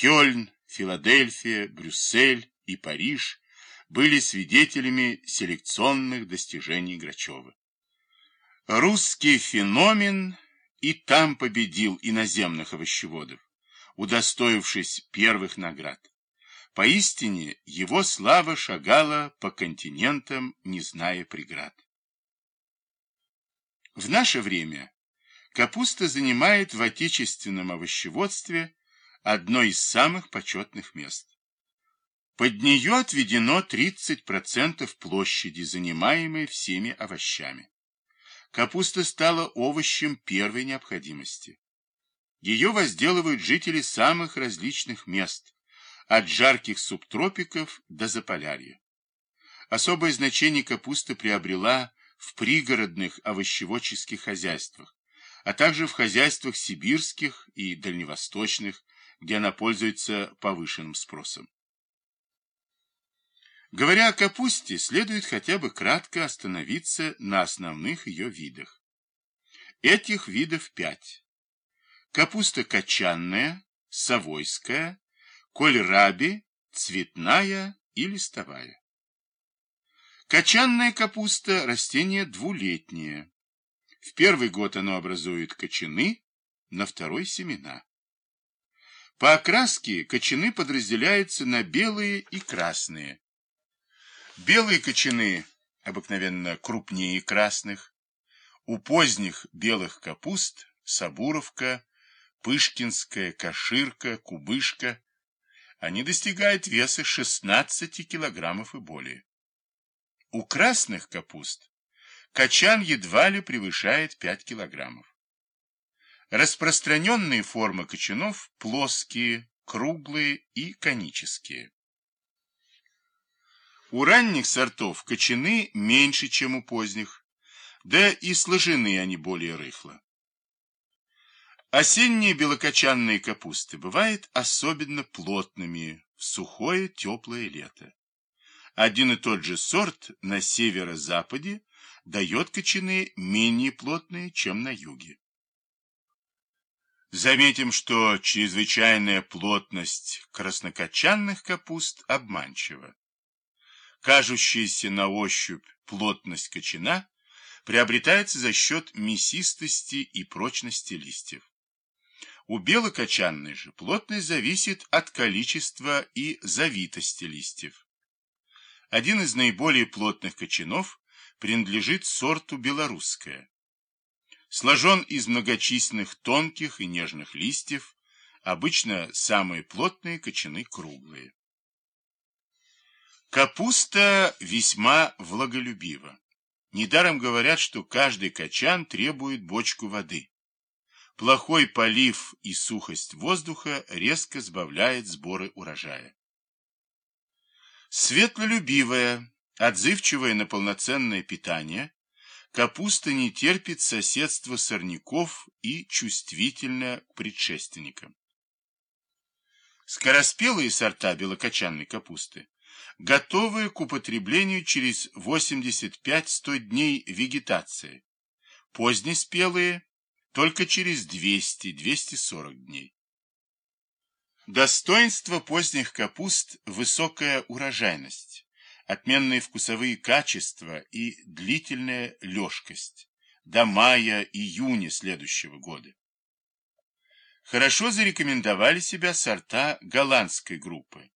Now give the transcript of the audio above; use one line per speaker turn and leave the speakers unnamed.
Кёльн, Филадельфия, Брюссель и Париж были свидетелями селекционных достижений Грачева. Русский феномен и там победил иноземных овощеводов, удостоившись первых наград. Поистине его слава шагала по континентам, не зная преград. В наше время капуста занимает в отечественном овощеводстве одно из самых почетных мест. Под нее отведено 30% площади, занимаемой всеми овощами. Капуста стала овощем первой необходимости. Ее возделывают жители самых различных мест, от жарких субтропиков до заполярья. Особое значение капуста приобрела в пригородных овощеводческих хозяйствах, а также в хозяйствах сибирских и дальневосточных, где она пользуется повышенным спросом. Говоря о капусте, следует хотя бы кратко остановиться на основных ее видах. Этих видов пять. Капуста качанная, совойская, кольраби, цветная и листовая. Качанная капуста – растение двулетнее. В первый год оно образует кочаны, на второй – семена. По окраске кочаны подразделяются на белые и красные. Белые кочаны обыкновенно крупнее красных. У поздних белых капуст – сабуровка, пышкинская, каширка, кубышка – они достигают веса 16 килограммов и более. У красных капуст качан едва ли превышает 5 килограммов. Распространенные формы кочанов плоские, круглые и конические. У ранних сортов кочаны меньше, чем у поздних, да и сложены они более рыхло. Осенние белокочанные капусты бывают особенно плотными в сухое теплое лето. Один и тот же сорт на северо-западе дает кочаны менее плотные, чем на юге. Заметим, что чрезвычайная плотность краснокочанных капуст обманчива. Кажущаяся на ощупь плотность кочана приобретается за счет мясистости и прочности листьев. У белокочанной же плотность зависит от количества и завитости листьев. Один из наиболее плотных кочанов принадлежит сорту белорусская сложен из многочисленных тонких и нежных листьев, обычно самые плотные кочаны круглые. Капуста весьма влаголюбива. Недаром говорят, что каждый качан требует бочку воды. Плохой полив и сухость воздуха резко сбавляет сборы урожая. Светлолюбивая, отзывчивая на полноценное питание, Капуста не терпит соседства сорняков и чувствительна к предшественникам. Скороспелые сорта белокочанной капусты готовы к употреблению через 85-100 дней вегетации, позднеспелые только через 200-240 дней. Достоинство поздних капуст – высокая урожайность отменные вкусовые качества и длительная лёжкость до мая-июня следующего года. Хорошо зарекомендовали себя сорта голландской группы.